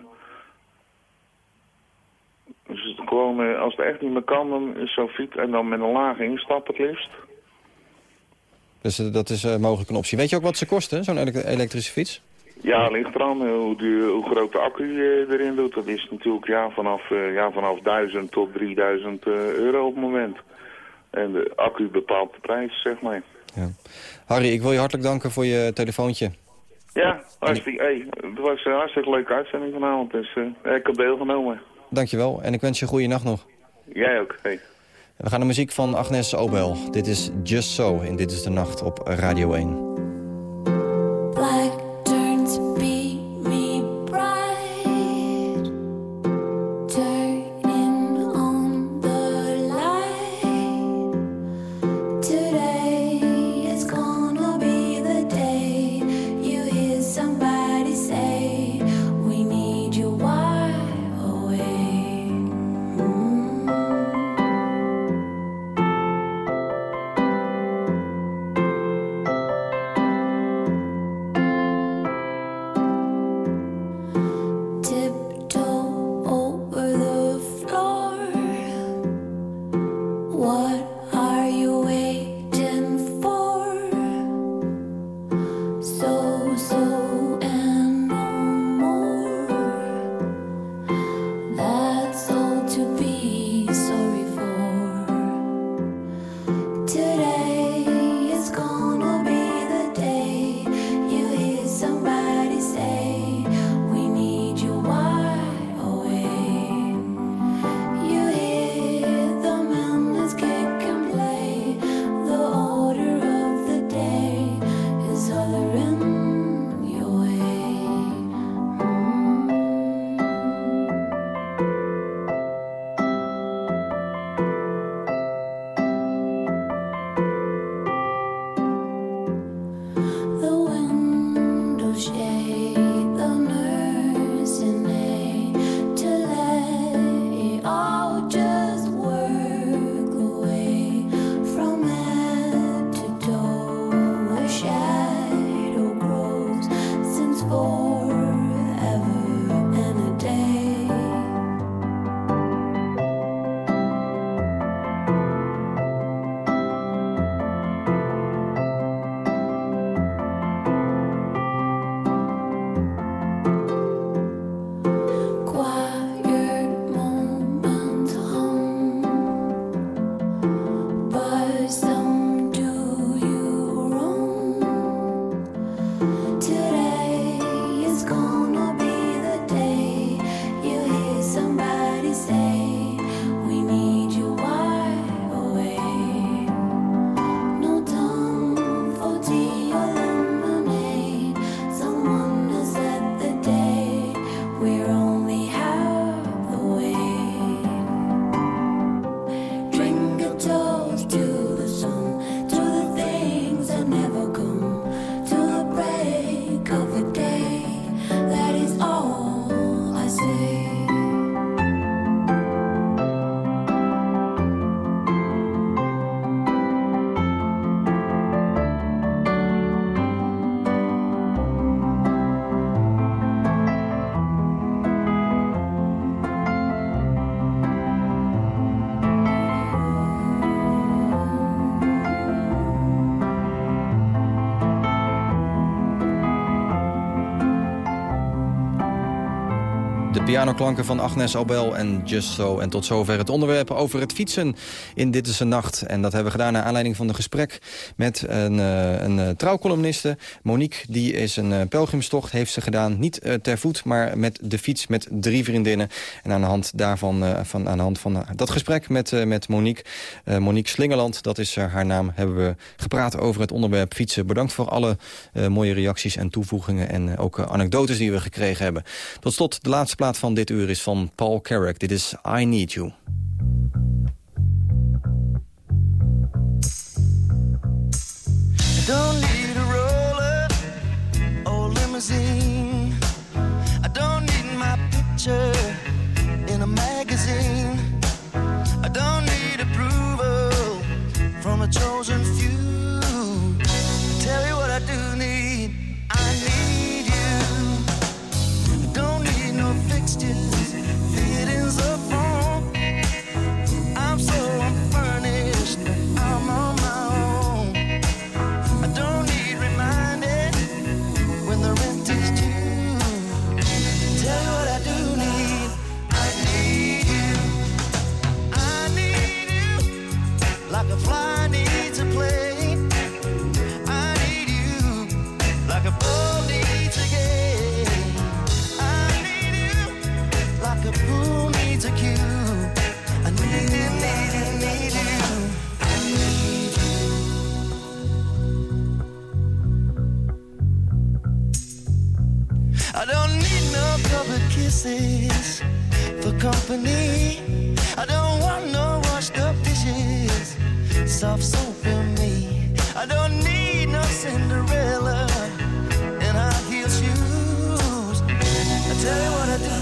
dus het gewoon, als het echt niet meer kan, dan is zo'n fiets, en dan met een lage instap het liefst. Dus dat is mogelijk een optie. Weet je ook wat ze kosten, zo'n ele- elektrische fiets? Ja, ligt eraan eh, hoe, duur, hoe groot de accu eh, erin doet. Dat is natuurlijk ja, vanaf, eh, ja, vanaf 1000 tot 3000 eh, euro op het moment. En de accu bepaalt de prijs, zeg maar. Harry, ik wil je hartelijk danken voor je telefoontje. Ja, hartstikke, hey, het was een hartstikke leuke uitzending vanavond. Dus eh, ik heb deelgenomen. Dankjewel en ik wens je een goede nacht nog. Jij ook. Hey. We gaan de muziek van Agnes Obel. Dit is Just So en Dit is de Nacht op Radio 1. Black pianoklanken van Agnes Albel en Just So. En tot zover het onderwerp over het fietsen in Dit is een Nacht. En dat hebben we gedaan naar aanleiding van een gesprek met een, uh, een uh, trouwcolumniste. Monique, die is een uh, pelgrimstocht, heeft ze gedaan. Niet ter voet, maar met de fiets met drie vriendinnen. En aan de hand daarvan, van, aan de hand van dat gesprek met, met Monique, Monique Slingerland, dat is haar naam, hebben we gepraat over het onderwerp fietsen. Bedankt voor alle mooie reacties en toevoegingen en ook anekdotes die we gekregen hebben. Tot slot, de laatste plaat van dit uur is van Paul Carrack. Dit is I Need You. soon couple for company. I don't want no washed up dishes, soft soap in me. I don't need no Cinderella and high heel shoes. I tell you what I do